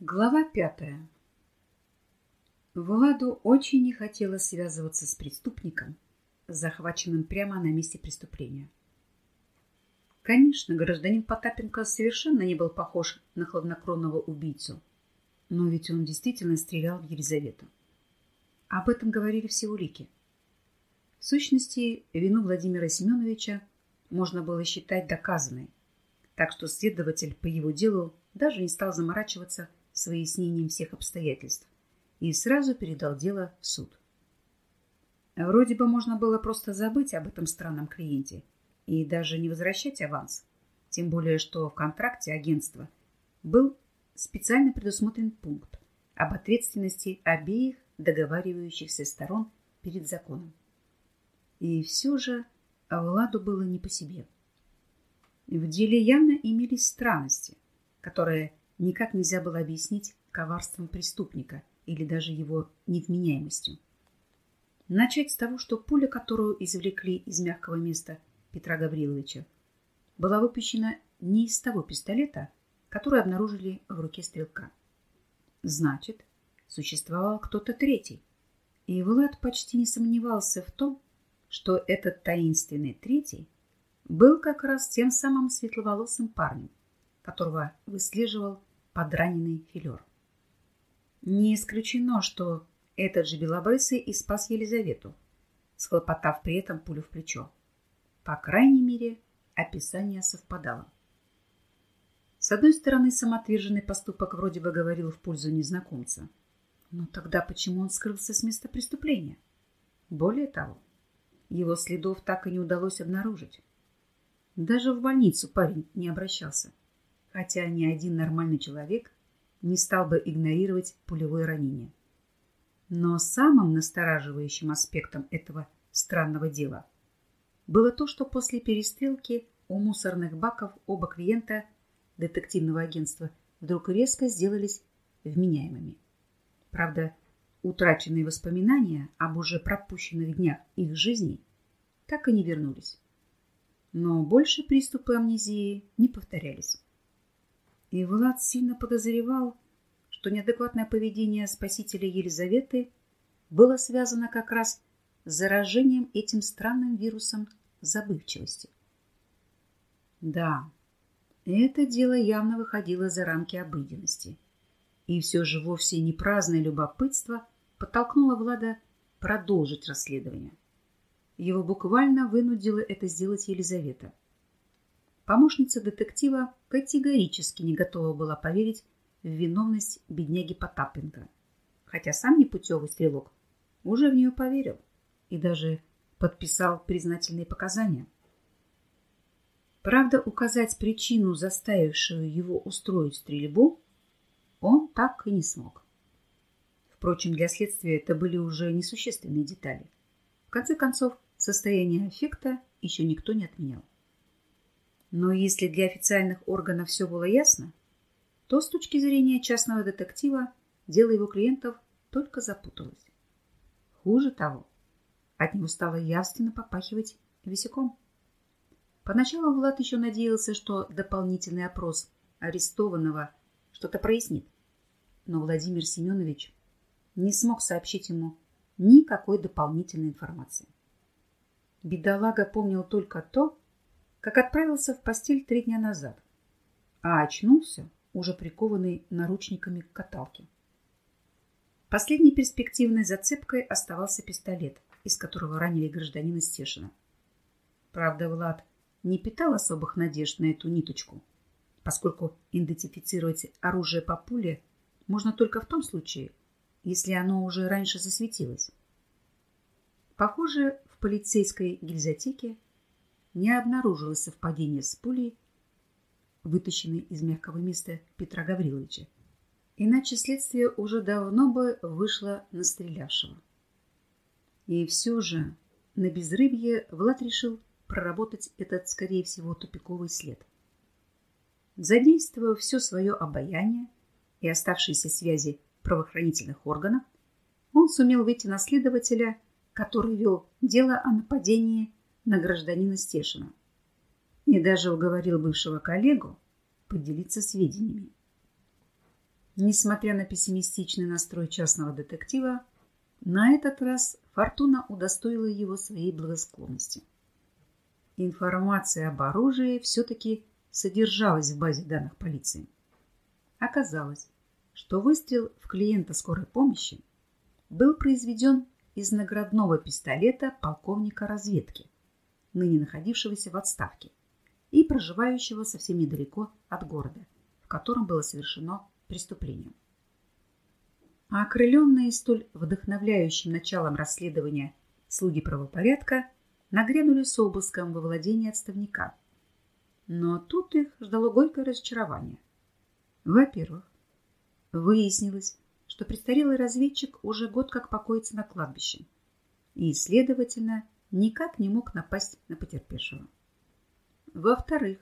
Глава пятая. Владу очень не хотелось связываться с преступником, захваченным прямо на месте преступления. Конечно, гражданин Потапенко совершенно не был похож на хладнокровного убийцу, но ведь он действительно стрелял в Елизавету. Об этом говорили все улики. В сущности, вину Владимира Семеновича можно было считать доказанной, так что следователь по его делу даже не стал заморачиваться с выяснением всех обстоятельств и сразу передал дело в суд. Вроде бы можно было просто забыть об этом странном клиенте и даже не возвращать аванс, тем более что в контракте агентства был специально предусмотрен пункт об ответственности обеих договаривающихся сторон перед законом. И все же Владу было не по себе. В деле явно имелись странности, которые никак нельзя было объяснить коварством преступника или даже его невменяемостью. Начать с того, что пуля, которую извлекли из мягкого места Петра Гавриловича, была выпущена не из того пистолета, который обнаружили в руке стрелка. Значит, существовал кто-то третий. И Влад почти не сомневался в том, что этот таинственный третий был как раз тем самым светловолосым парнем, которого выслеживал подраненный филер. Не исключено, что этот же белобрысый и спас Елизавету, схлопотав при этом пулю в плечо. По крайней мере, описание совпадало. С одной стороны, самоотверженный поступок вроде бы говорил в пользу незнакомца. Но тогда почему он скрылся с места преступления? Более того, его следов так и не удалось обнаружить. Даже в больницу парень не обращался хотя ни один нормальный человек не стал бы игнорировать пулевое ранение. Но самым настораживающим аспектом этого странного дела было то, что после перестрелки у мусорных баков оба клиента детективного агентства вдруг резко сделались вменяемыми. Правда, утраченные воспоминания об уже пропущенных днях их жизни так и не вернулись. Но больше приступы амнезии не повторялись. И Влад сильно подозревал, что неадекватное поведение спасителя Елизаветы было связано как раз с заражением этим странным вирусом забывчивости. Да, это дело явно выходило за рамки обыденности. И все же вовсе не праздное любопытство подтолкнуло Влада продолжить расследование. Его буквально вынудила это сделать Елизавета – Помощница детектива категорически не готова была поверить в виновность бедняги Потапенко. Хотя сам непутевый стрелок уже в нее поверил и даже подписал признательные показания. Правда, указать причину, заставившую его устроить стрельбу, он так и не смог. Впрочем, для следствия это были уже несущественные детали. В конце концов, состояние аффекта еще никто не отменял. Но если для официальных органов все было ясно, то с точки зрения частного детектива дело его клиентов только запуталось. Хуже того, от него стало явственно попахивать висяком. Поначалу Влад еще надеялся, что дополнительный опрос арестованного что-то прояснит. Но Владимир Семенович не смог сообщить ему никакой дополнительной информации. Бедолага помнил только то, как отправился в постель три дня назад, а очнулся, уже прикованный наручниками к каталке. Последней перспективной зацепкой оставался пистолет, из которого ранили гражданина Стешина. Правда, Влад не питал особых надежд на эту ниточку, поскольку идентифицировать оружие по пуле можно только в том случае, если оно уже раньше засветилось. Похоже, в полицейской гильзотеке не обнаружилось совпадения с пулей, вытащенной из мягкого места Петра Гавриловича. Иначе следствие уже давно бы вышло на стрелявшего. И все же на безрыбье Влад решил проработать этот, скорее всего, тупиковый след. Задействуя все свое обаяние и оставшиеся связи правоохранительных органов, он сумел выйти на следователя, который вел дело о нападении на гражданина Стешина и даже уговорил бывшего коллегу поделиться сведениями. Несмотря на пессимистичный настрой частного детектива, на этот раз фортуна удостоила его своей благосклонности. Информация об оружии все-таки содержалась в базе данных полиции. Оказалось, что выстрел в клиента скорой помощи был произведен из наградного пистолета полковника разведки, ныне находившегося в отставке и проживающего совсем недалеко от города, в котором было совершено преступлением. А окрыленные столь вдохновляющим началом расследования слуги правопорядка нагрянули с обыском во владение отставника. Но тут их ждало горькое разочарование. Во-первых, выяснилось, что престарелый разведчик уже год как покоится на кладбище и, следовательно, никак не мог напасть на потерпевшего. Во-вторых,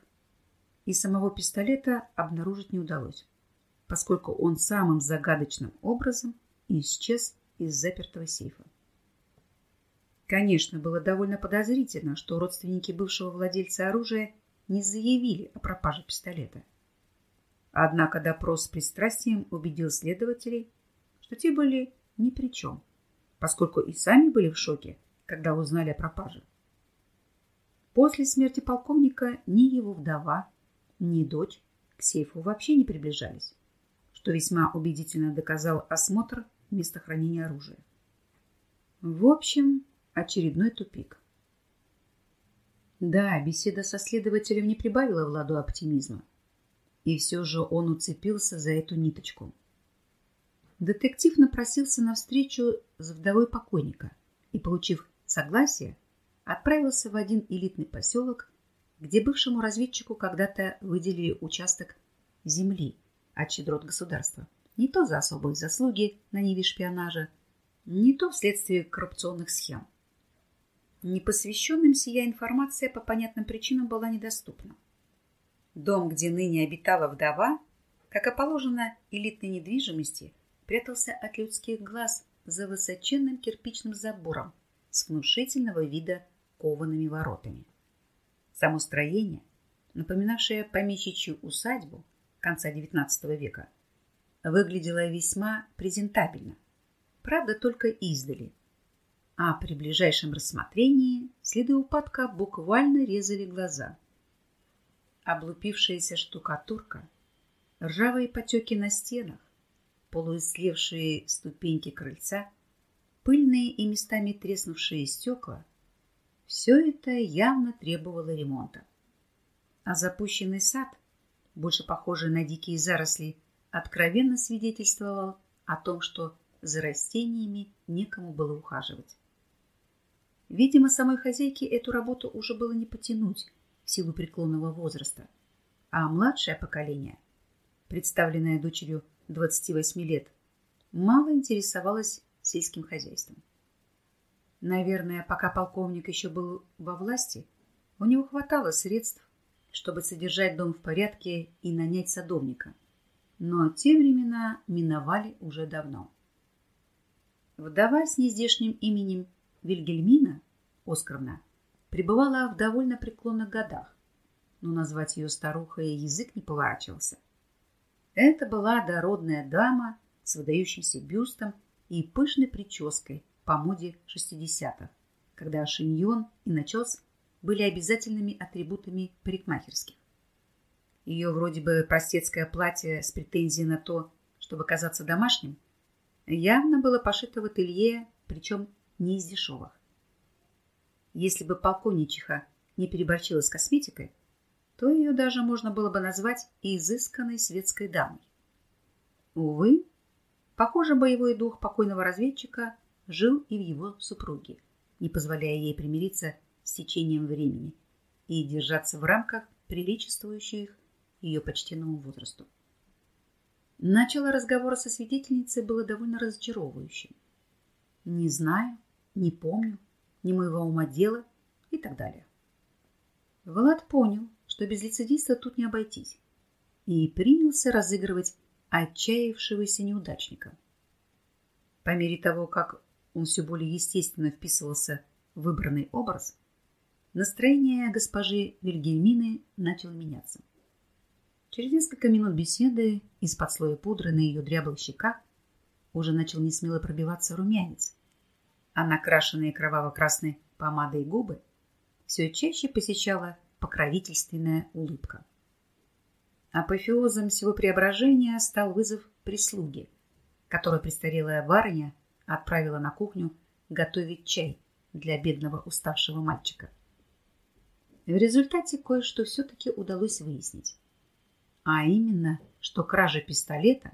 и самого пистолета обнаружить не удалось поскольку он самым загадочным образом исчез из запертого сейфа. Конечно, было довольно подозрительно, что родственники бывшего владельца оружия не заявили о пропаже пистолета. Однако допрос с пристрастием убедил следователей, что те были ни при чем, поскольку и сами были в шоке, когда узнали о пропаже. После смерти полковника ни его вдова, ни дочь к сейфу вообще не приближались что весьма убедительно доказал осмотр места хранения оружия. В общем, очередной тупик. Да, беседа со следователем не прибавила Владу оптимизма. И все же он уцепился за эту ниточку. Детектив напросился на встречу с вдовой покойника и, получив согласие, отправился в один элитный поселок, где бывшему разведчику когда-то выделили участок земли от щедрот государства. Не то за особые заслуги на ниве шпионажа, не то вследствие коррупционных схем. Непосвященным сия информация по понятным причинам была недоступна. Дом, где ныне обитала вдова, как и положено элитной недвижимости, прятался от людских глаз за высоченным кирпичным забором с внушительного вида коваными воротами. Само строение, напоминавшее помещичью усадьбу, конца XIX века, выглядела весьма презентабельно, правда только издали, а при ближайшем рассмотрении следы упадка буквально резали глаза. Облупившаяся штукатурка, ржавые потеки на стенах, полуислевшие ступеньки крыльца, пыльные и местами треснувшие стекла – все это явно требовало ремонта. А запущенный сад – больше похожий на дикие заросли, откровенно свидетельствовал о том, что за растениями некому было ухаживать. Видимо, самой хозяйке эту работу уже было не потянуть в силу преклонного возраста, а младшее поколение, представленное дочерью 28 лет, мало интересовалось сельским хозяйством. Наверное, пока полковник еще был во власти, у него хватало средств чтобы содержать дом в порядке и нанять садовника. Но те времена миновали уже давно. Вдова с нездешним именем Вильгельмина Оскаровна пребывала в довольно преклонных годах, но назвать ее старухой язык не поворачивался. Это была дородная дама с выдающимся бюстом и пышной прической по моде 60-х, когда шиньон и начес были обязательными атрибутами парикмахерских. Ее вроде бы простецкое платье с претензией на то, чтобы казаться домашним, явно было пошито в ателье, причем не из дешевых. Если бы полковничиха не переборчила с косметикой, то ее даже можно было бы назвать изысканной светской дамой. Увы, похоже, боевой дух покойного разведчика жил и в его супруге, не позволяя ей примириться с течением времени и держаться в рамках, приличествующих ее почтенному возрасту. Начало разговора со свидетельницей было довольно разочаровывающим. Не знаю, не помню, не моего ума дело и так далее. Влад понял, что без лицедейства тут не обойтись, и принялся разыгрывать отчаявшегося неудачника. По мере того, как он все более естественно вписывался в выбранный образ, Настроение госпожи Вильгельмины начало меняться. Через несколько минут беседы из-под слоя пудры на ее дряблых щеках уже начал несмело пробиваться румянец, а накрашенные кроваво-красной помадой губы все чаще посещала покровительственная улыбка. Апофеозом всего преображения стал вызов прислуги, которую престарелая барыня отправила на кухню готовить чай для бедного уставшего мальчика. В результате кое-что все-таки удалось выяснить. А именно, что кража пистолета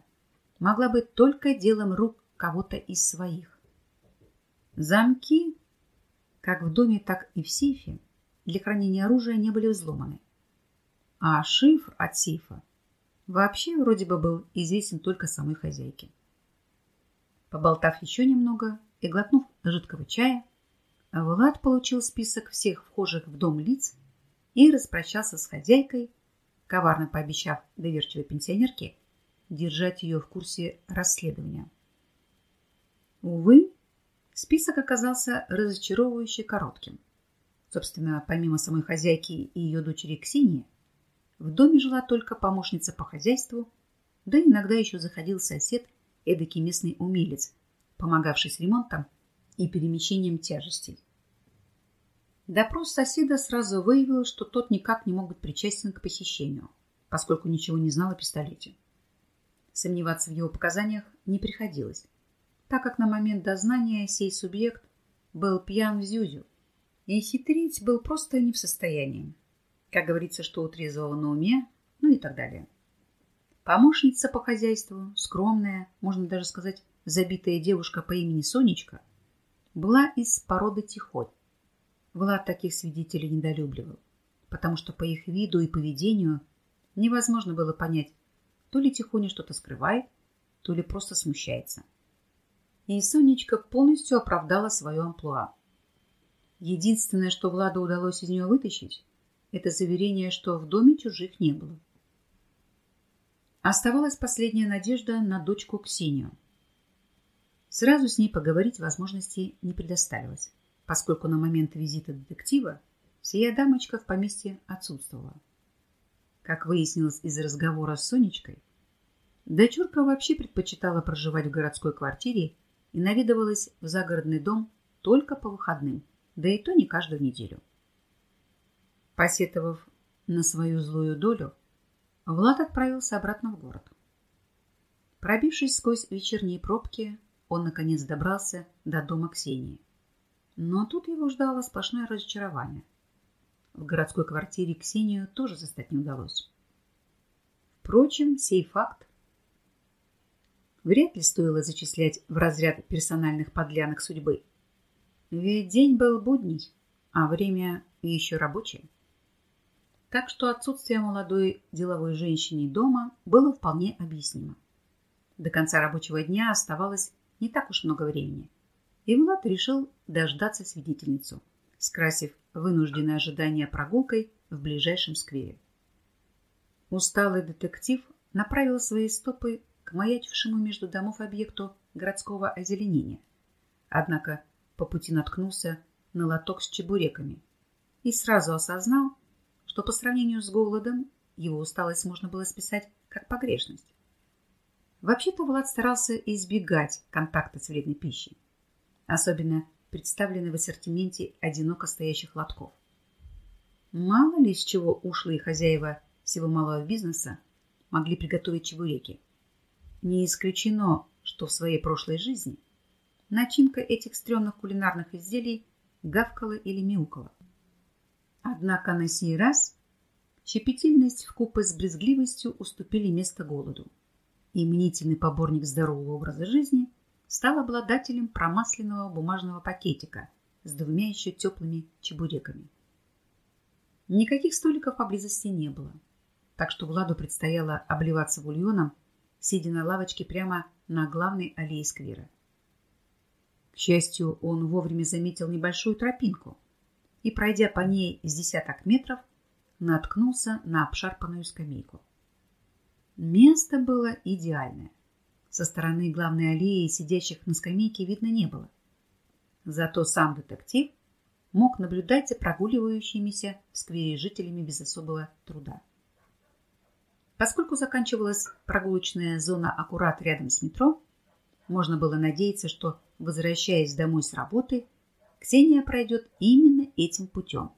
могла быть только делом рук кого-то из своих. Замки, как в доме, так и в сейфе, для хранения оружия не были взломаны. А шифр от сейфа вообще вроде бы был известен только самой хозяйке. Поболтав еще немного и глотнув жидкого чая, Влад получил список всех вхожих в дом лиц и распрощался с хозяйкой, коварно пообещав доверчивой пенсионерке держать ее в курсе расследования. Увы, список оказался разочаровывающе коротким. Собственно, помимо самой хозяйки и ее дочери Ксении, в доме жила только помощница по хозяйству, да иногда еще заходил сосед, эдакий местный умелец, помогавший с ремонтом и перемещением тяжестей. Допрос соседа сразу выявил, что тот никак не мог быть причастен к похищению, поскольку ничего не знал о пистолете. Сомневаться в его показаниях не приходилось, так как на момент дознания сей субъект был пьян в зюзю, и хитрить был просто не в состоянии. Как говорится, что у трезвого на уме, ну и так далее. Помощница по хозяйству, скромная, можно даже сказать, забитая девушка по имени Сонечка, была из породы тихонь. Влад таких свидетелей недолюбливал, потому что по их виду и поведению невозможно было понять, то ли Тихоня что-то скрывает, то ли просто смущается. И Сонечка полностью оправдала свое амплуа. Единственное, что Владу удалось из нее вытащить, это заверение, что в доме чужих не было. Оставалась последняя надежда на дочку Ксению. Сразу с ней поговорить возможности не предоставилось, поскольку на момент визита детектива сия дамочка в поместье отсутствовала. Как выяснилось из разговора с Сонечкой, дочурка вообще предпочитала проживать в городской квартире и наведывалась в загородный дом только по выходным, да и то не каждую неделю. Посетовав на свою злую долю, Влад отправился обратно в город. Пробившись сквозь вечерние пробки, он наконец добрался до дома Ксении. Но тут его ждало сплошное разочарование. В городской квартире Ксению тоже застать не удалось. Впрочем, сей факт вряд ли стоило зачислять в разряд персональных подлянок судьбы. Ведь день был будний, а время еще рабочее. Так что отсутствие молодой деловой женщины дома было вполне объяснимо. До конца рабочего дня оставалось не так уж много времени, и Влад решил дождаться свидетельницу, скрасив вынужденное ожидание прогулкой в ближайшем сквере. Усталый детектив направил свои стопы к маячившему между домов объекту городского озеленения. Однако по пути наткнулся на лоток с чебуреками и сразу осознал, что по сравнению с голодом его усталость можно было списать как погрешность. Вообще-то Влад старался избегать контакта с вредной пищей, особенно представленной в ассортименте одиноко стоящих лотков. Мало ли с чего ушлые хозяева всего малого бизнеса могли приготовить чебуреки. Не исключено, что в своей прошлой жизни начинка этих стрёмных кулинарных изделий гавкала или мяукала. Однако на сей раз щепетильность вкупе с брезгливостью уступили место голоду, и мнительный поборник здорового образа жизни стал обладателем промасленного бумажного пакетика с двумя еще теплыми чебуреками. Никаких столиков поблизости не было, так что Владу предстояло обливаться бульоном, сидя на лавочке прямо на главной аллее сквера. К счастью, он вовремя заметил небольшую тропинку и, пройдя по ней с десяток метров, наткнулся на обшарпанную скамейку. Место было идеальное. Со стороны главной аллеи сидящих на скамейке видно не было. Зато сам детектив мог наблюдать за прогуливающимися в сквере жителями без особого труда. Поскольку заканчивалась прогулочная зона аккурат рядом с метро, можно было надеяться, что, возвращаясь домой с работы, Ксения пройдет именно этим путем.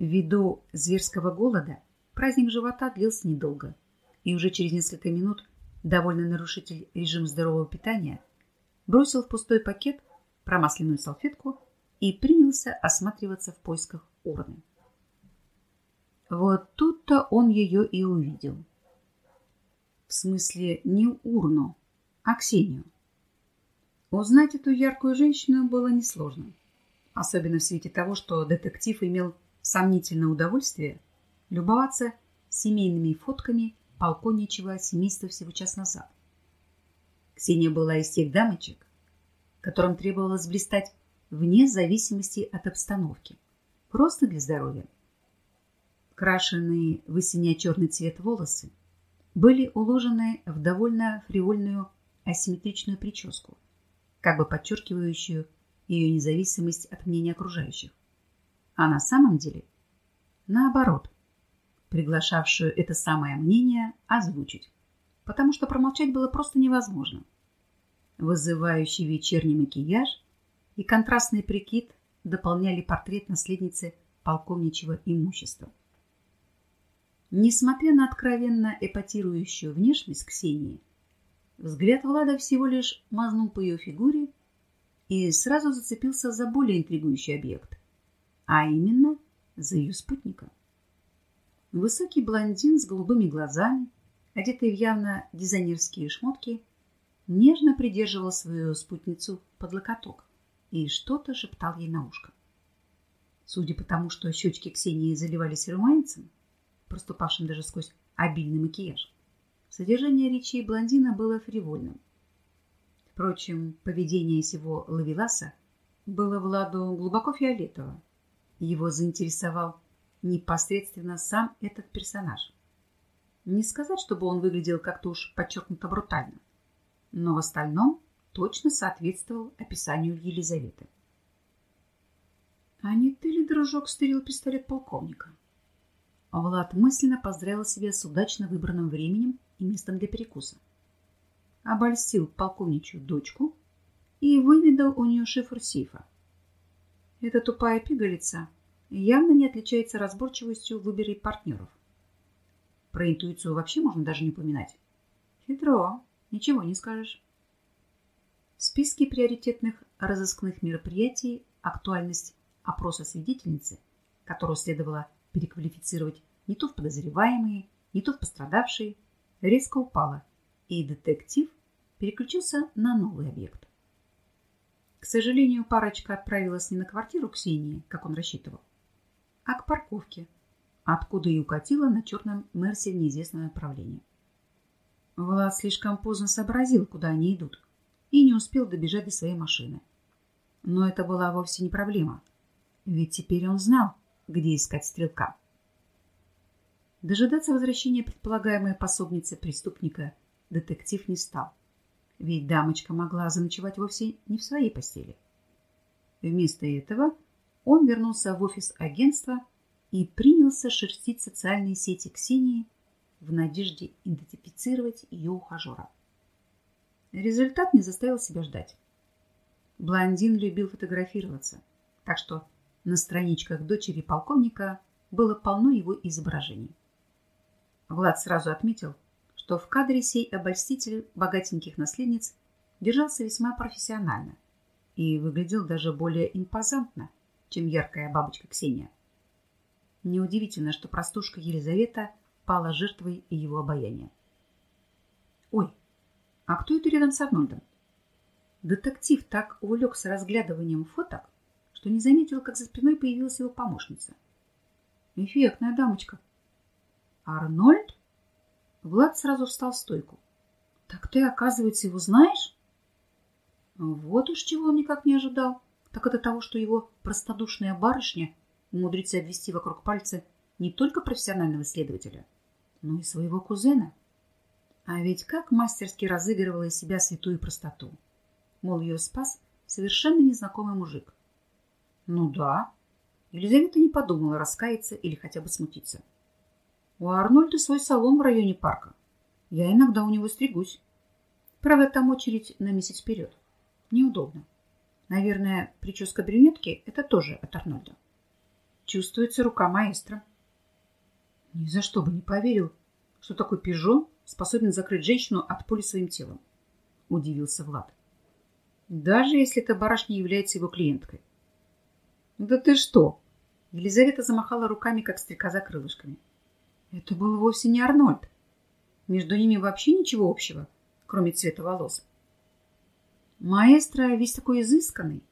Ввиду зверского голода праздник живота длился недолго, и уже через несколько минут довольный нарушитель режима здорового питания бросил в пустой пакет промасленную салфетку и принялся осматриваться в поисках урны. Вот тут-то он ее и увидел. В смысле, не урну, а Ксению. Узнать эту яркую женщину было несложно, особенно в свете того, что детектив имел сомнительное удовольствие любоваться семейными фотками полковничьего семейства всего час назад. Ксения была из тех дамочек, которым требовалось блистать вне зависимости от обстановки, просто для здоровья. Крашенные в сине-черный цвет волосы были уложены в довольно фривольную асимметричную прическу, как бы подчеркивающую ее независимость от мнения окружающих. А на самом деле, наоборот, приглашавшую это самое мнение озвучить, потому что промолчать было просто невозможно. Вызывающий вечерний макияж и контрастный прикид дополняли портрет наследницы полковничьего имущества. Несмотря на откровенно эпатирующую внешность Ксении, взгляд Влада всего лишь мазнул по ее фигуре и сразу зацепился за более интригующий объект, а именно за ее спутника. Высокий блондин с голубыми глазами, одетый в явно дизайнерские шмотки, нежно придерживал свою спутницу под локоток и что-то шептал ей на ушко. Судя по тому, что щечки Ксении заливались румянцем, проступавшим даже сквозь обильный макияж. Содержание речи блондина было фривольным. Впрочем, поведение сего Лавеласа было Владу глубоко фиолетово. Его заинтересовал непосредственно сам этот персонаж. Не сказать, чтобы он выглядел как-то уж подчеркнуто брутально, но в остальном точно соответствовал описанию Елизаветы. «А не ты ли, дружок, стырил пистолет полковника?» Влад мысленно поздравил себя с удачно выбранным временем и местом для перекуса. Обольстил полковничью дочку и выведал у нее шифр сейфа. Эта тупая пигалица явно не отличается разборчивостью в выборе партнеров. Про интуицию вообще можно даже не упоминать. Хитро, ничего не скажешь. В списке приоритетных разыскных мероприятий актуальность опроса свидетельницы, которую следовало переквалифицировать не то в подозреваемые, не то в пострадавшие, резко упала, и детектив переключился на новый объект. К сожалению, парочка отправилась не на квартиру Ксении, как он рассчитывал, а к парковке, откуда и укатила на черном Мерсе в неизвестное направление. Влад слишком поздно сообразил, куда они идут, и не успел добежать до своей машины. Но это была вовсе не проблема, ведь теперь он знал, где искать стрелка. Дожидаться возвращения предполагаемой пособницы преступника детектив не стал, ведь дамочка могла заночевать вовсе не в своей постели. Вместо этого он вернулся в офис агентства и принялся шерстить социальные сети Ксении в надежде идентифицировать ее ухажера. Результат не заставил себя ждать. Блондин любил фотографироваться, так что на страничках дочери полковника было полно его изображений. Влад сразу отметил, что в кадре сей обольститель богатеньких наследниц держался весьма профессионально и выглядел даже более импозантно, чем яркая бабочка Ксения. Неудивительно, что простушка Елизавета пала жертвой его обаяния. «Ой, а кто это рядом с Арнольдом?» Детектив так увлекся разглядыванием фоток, что не заметил, как за спиной появилась его помощница. Эффектная дамочка. Арнольд? Влад сразу встал в стойку. Так ты, оказывается, его знаешь? Вот уж чего он никак не ожидал. Так это того, что его простодушная барышня умудрится обвести вокруг пальца не только профессионального следователя, но и своего кузена. А ведь как мастерски разыгрывала из себя святую простоту. Мол, ее спас совершенно незнакомый мужик. Ну да. Елизавета не подумала раскаяться или хотя бы смутиться. У Арнольда свой салон в районе парка. Я иногда у него стригусь. Правда, там очередь на месяц вперед. Неудобно. Наверное, прическа брюнетки – это тоже от Арнольда. Чувствуется рука маэстро. Ни за что бы не поверил, что такой пижон способен закрыть женщину от пули своим телом. Удивился Влад. Даже если эта барышня является его клиенткой. Да ты что? Елизавета замахала руками, как стрекоза крылышками. Это был вовсе не Арнольд. Между ними вообще ничего общего, кроме цвета волос. Маэстро весь такой изысканный,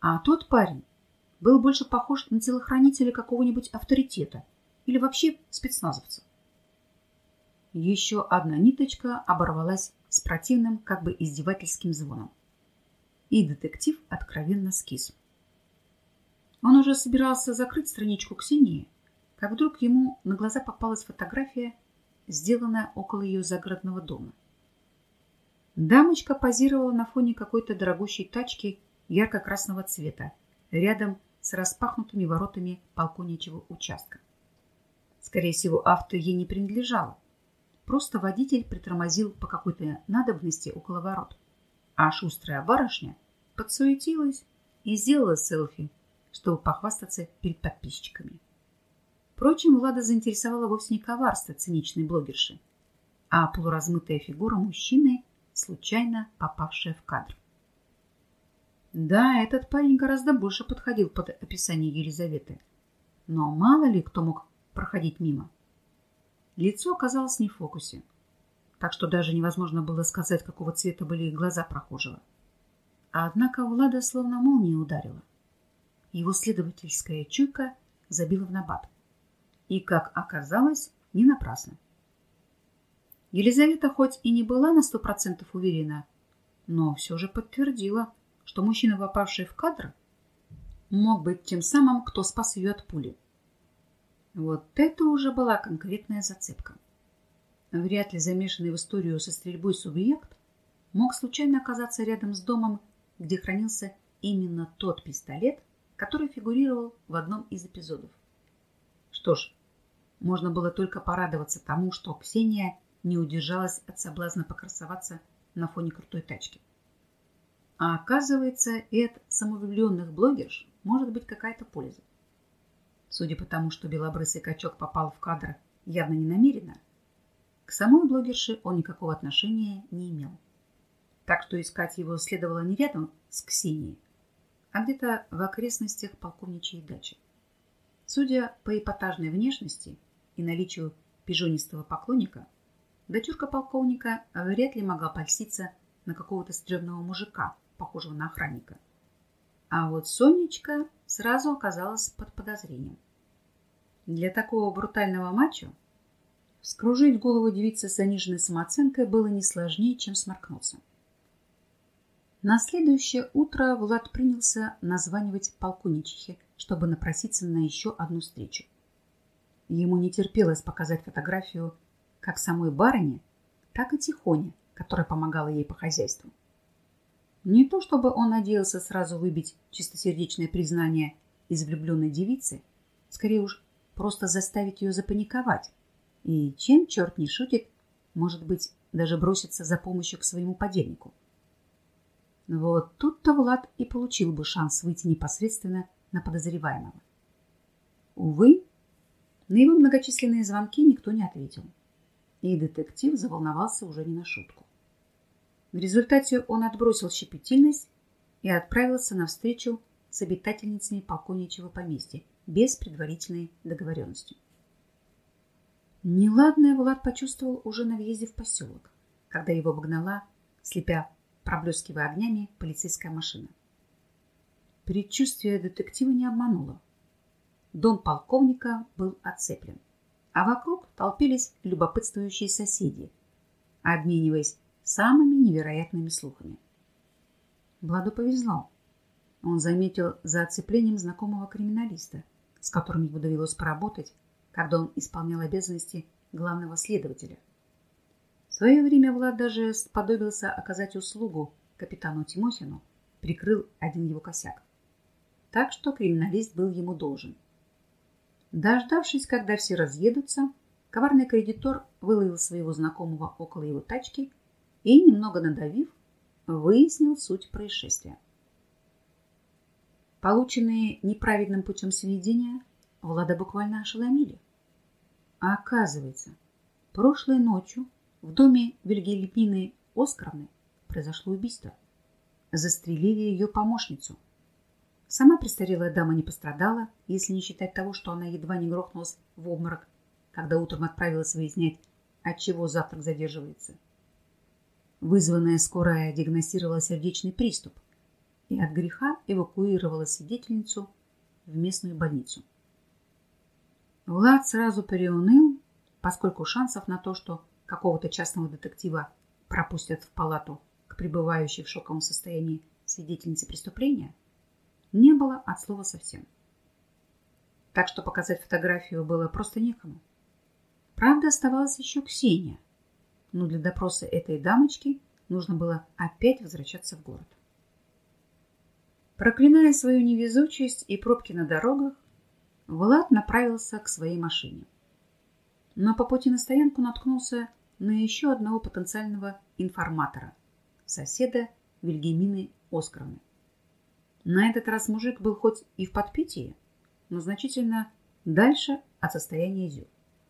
а тот парень был больше похож на телохранителя какого-нибудь авторитета или вообще спецназовца. Еще одна ниточка оборвалась с противным, как бы издевательским звоном. И детектив откровенно скис. Он уже собирался закрыть страничку Ксении, как вдруг ему на глаза попалась фотография, сделанная около ее загородного дома. Дамочка позировала на фоне какой-то дорогущей тачки ярко-красного цвета, рядом с распахнутыми воротами полконичьего участка. Скорее всего, авто ей не принадлежало. Просто водитель притормозил по какой-то надобности около ворот. А шустрая барышня подсуетилась и сделала селфи, чтобы похвастаться перед подписчиками. Впрочем, Влада заинтересовала вовсе не коварство циничной блогерши, а полуразмытая фигура мужчины, случайно попавшая в кадр. Да, этот парень гораздо больше подходил под описание Елизаветы. Но мало ли кто мог проходить мимо. Лицо оказалось не в фокусе, так что даже невозможно было сказать, какого цвета были глаза прохожего. Однако Влада словно молния ударила. Его следовательская чуйка забила в набат. И, как оказалось, не напрасно. Елизавета хоть и не была на сто процентов уверена, но все же подтвердила, что мужчина, попавший в кадр, мог быть тем самым, кто спас ее от пули. Вот это уже была конкретная зацепка. Вряд ли замешанный в историю со стрельбой субъект мог случайно оказаться рядом с домом, где хранился именно тот пистолет, который фигурировал в одном из эпизодов. Что ж, можно было только порадоваться тому, что Ксения не удержалась от соблазна покрасоваться на фоне крутой тачки. А оказывается, и от самовлюбленных блогерш может быть какая-то польза. Судя по тому, что белобрысый качок попал в кадр явно не намеренно, к самой блогерше он никакого отношения не имел. Так что искать его следовало не рядом с Ксенией, а где-то в окрестностях полковничьей дачи. Судя по эпатажной внешности и наличию пижонистого поклонника, дочурка полковника вряд ли могла польститься на какого-то стрёмного мужика, похожего на охранника. А вот Сонечка сразу оказалась под подозрением. Для такого брутального мачо скружить голову девицы с заниженной самооценкой было не сложнее, чем сморкнуться. На следующее утро Влад принялся названивать полкуничихе, чтобы напроситься на еще одну встречу. Ему не терпелось показать фотографию как самой барыне, так и Тихоне, которая помогала ей по хозяйству. Не то чтобы он надеялся сразу выбить чистосердечное признание из влюбленной девицы, скорее уж просто заставить ее запаниковать. И чем черт не шутит, может быть, даже броситься за помощью к своему подельнику. Вот тут-то Влад и получил бы шанс выйти непосредственно на подозреваемого. Увы, на его многочисленные звонки никто не ответил. И детектив заволновался уже не на шутку. В результате он отбросил щепетильность и отправился на встречу с обитательницами полковничьего поместья без предварительной договоренности. Неладное Влад почувствовал уже на въезде в поселок, когда его обогнала, слепя, проблескивая огнями, полицейская машина. Предчувствие детектива не обмануло. Дом полковника был оцеплен, а вокруг толпились любопытствующие соседи, обмениваясь самыми невероятными слухами. Владу повезло. Он заметил за оцеплением знакомого криминалиста, с которым ему довелось поработать, когда он исполнял обязанности главного следователя. В свое время Влад даже сподобился оказать услугу капитану Тимохину, прикрыл один его косяк. Так что криминалист был ему должен. Дождавшись, когда все разъедутся, коварный кредитор выловил своего знакомого около его тачки и, немного надавив, выяснил суть происшествия. Полученные неправедным путем сведения Влада буквально ошеломили. А оказывается, прошлой ночью в доме Вильгельмины Оскаровны произошло убийство. Застрелили ее помощницу. Сама престарелая дама не пострадала, если не считать того, что она едва не грохнулась в обморок, когда утром отправилась выяснять, от чего завтрак задерживается. Вызванная скорая диагностировала сердечный приступ и от греха эвакуировала свидетельницу в местную больницу. Влад сразу приуныл, поскольку шансов на то, что какого-то частного детектива пропустят в палату к пребывающей в шоковом состоянии свидетельнице преступления, не было от слова совсем. Так что показать фотографию было просто некому. Правда, оставалась еще Ксения, но для допроса этой дамочки нужно было опять возвращаться в город. Проклиная свою невезучесть и пробки на дорогах, Влад направился к своей машине. Но по пути на стоянку наткнулся на еще одного потенциального информатора, соседа Вильгемины Оскаровны. На этот раз мужик был хоть и в подпитии, но значительно дальше от состояния Зю,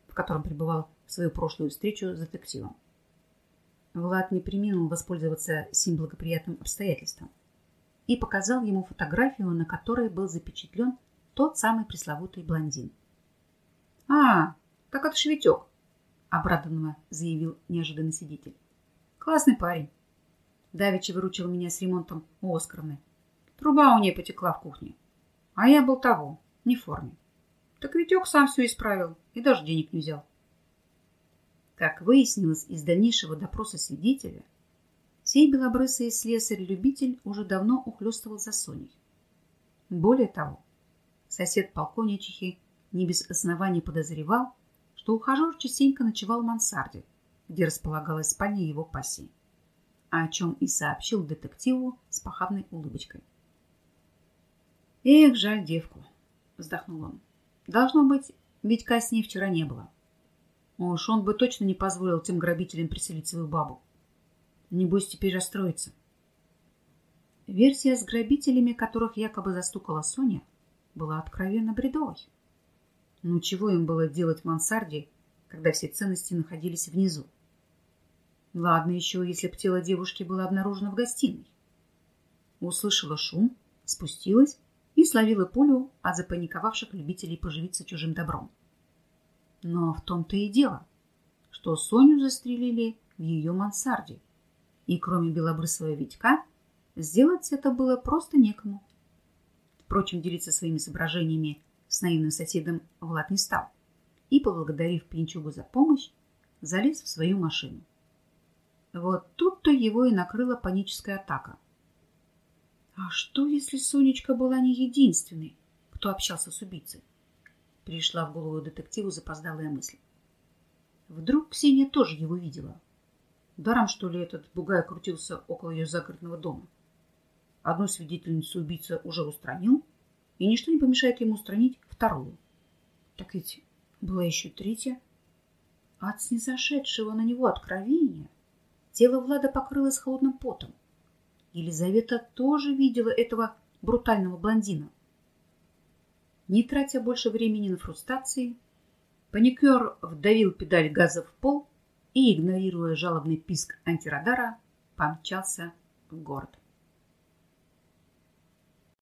в котором пребывал в свою прошлую встречу с детективом. Влад не приминул воспользоваться сим благоприятным обстоятельством и показал ему фотографию, на которой был запечатлен тот самый пресловутый блондин. «А, так это Швитек», — обрадованно заявил неожиданный свидетель. «Классный парень. Давичи выручил меня с ремонтом у Оскаровны. Труба у нее потекла в кухне. А я был того, не в форме. Так Витек сам все исправил и даже денег не взял. Как выяснилось из дальнейшего допроса свидетеля, сей белобрысый слесарь-любитель уже давно ухлёстывал за Соней. Более того, сосед полковничихи не без оснований подозревал, что ухажер частенько ночевал в мансарде, где располагалась спальня его пассии, о чем и сообщил детективу с похабной улыбочкой. «Эх, жаль девку», — вздохнул он. «Должно быть, Витька с ней вчера не было. Уж он бы точно не позволил тем грабителям преселить свою бабу. Небось, теперь расстроится. Версия с грабителями, которых якобы застукала Соня, была откровенно бредовой. Ну чего им было делать в мансарде, когда все ценности находились внизу? Ладно еще, если б тело девушки было обнаружено в гостиной. Услышала шум, спустилась и словила пулю от запаниковавших любителей поживиться чужим добром. Но в том-то и дело, что Соню застрелили в ее мансарде, и кроме белобрысого Витька сделать это было просто некому. Впрочем, делиться своими соображениями с наивным соседом Влад не стал и, поблагодарив Пинчугу за помощь, залез в свою машину. Вот тут-то его и накрыла паническая атака. А что, если Сонечка была не единственной, кто общался с убийцей? Пришла в голову детективу запоздалая мысль. Вдруг Ксения тоже его видела. Даром, что ли, этот бугай крутился около ее загородного дома. Одну свидетельницу убийца уже устранил, и ничто не помешает ему устранить вторую. Так ведь была еще третья. От снизошедшего на него откровения тело Влада покрылось холодным потом. Елизавета тоже видела этого брутального блондина. Не тратя больше времени на фрустрации, паникер вдавил педаль газа в пол и, игнорируя жалобный писк антирадара, помчался в город.